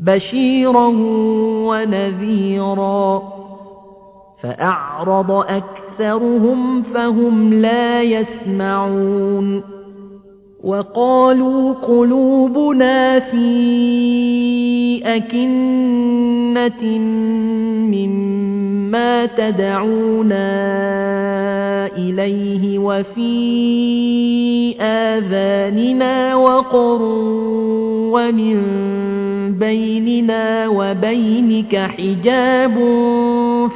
بشيرا ونذيرا فأعرض أكثرهم فهم لا يسمعون وقالوا قلوبنا في أكنة مما تدعونا إليه وفي آذاننا وقر ومن بيننا وبينك حجاب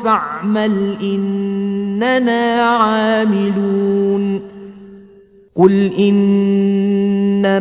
فاعمل إننا عاملون قل إنما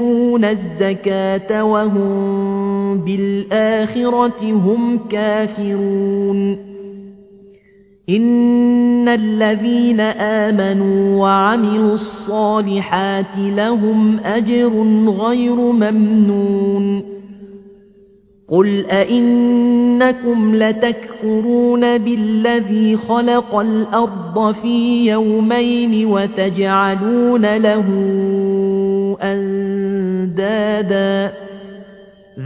يؤتون الزكاة وهم بالآخرة هم كافرون إن الذين آمنوا وعملوا الصالحات لهم أجر غير ممنون قل أئنكم لتكفرون بالذي خلق الأرض في يومين وتجعلون له أندادا.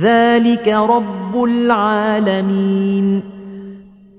ذلك رب العالمين.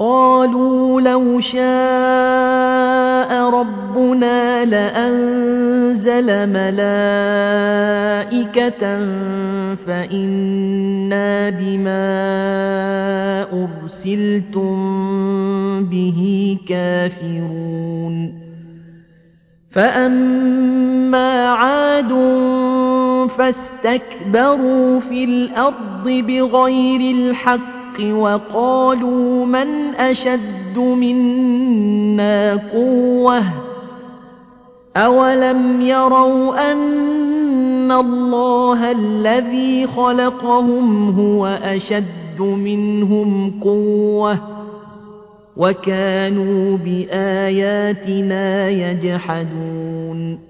قالوا لو شاء ربنا لأنزل ملائكة فإنا بما أرسلتم به كافرون. فأما عاد فاستكبروا في الأرض بغير الحق وقالوا من أشد منا قوة؟ أولم يروا أن الله الذي خلقهم هو أشد منهم قوة؟ وكانوا بآياتنا يجحدون.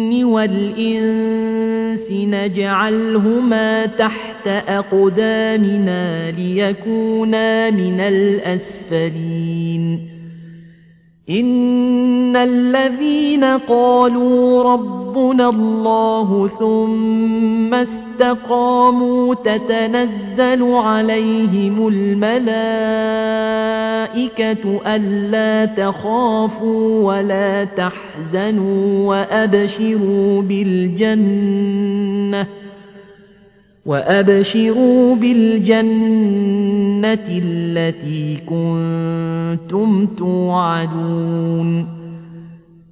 والإنس نجعلهما تحت أقدامنا ليكونا من الأسفلين. إن الذين قالوا ربنا الله ثم استقاموا تتنزل عليهم الملائكة ألا تخافوا ولا تحزنوا وأبشروا بالجنة وأبشروا بالجنة التي كنتم توعدون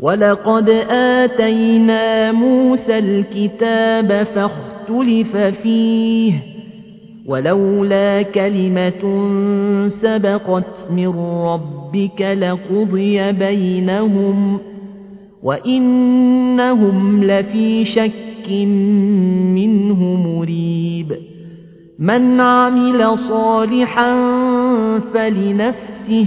ولقد آتينا موسى الكتاب فاختلف فيه ولولا كلمة سبقت من ربك لقضي بينهم وإنهم لفي شك منه مريب من عمل صالحا فلنفسه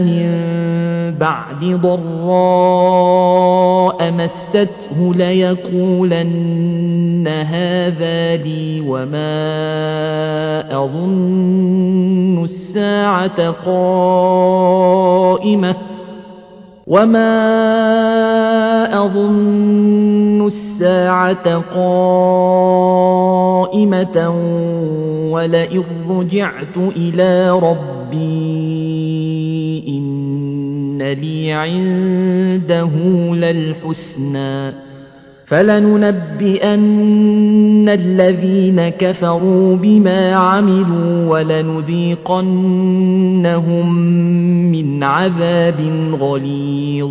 من بعد ضراء مسته ليقولن هذا لي وما أظن الساعة قائمة وما أظن الساعة قائمة ولئن رجعت إلى ربي لي عنده للحسنى. فلننبئن الذين كفروا بما عملوا ولنذيقنهم من عذاب غليظ.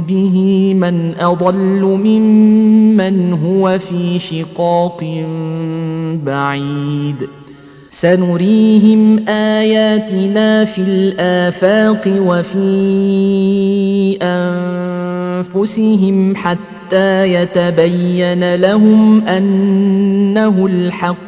به من أضل ممن هو في شقاق بعيد. سنريهم آياتنا في الآفاق وفي أنفسهم حتى يتبين لهم أنه الحق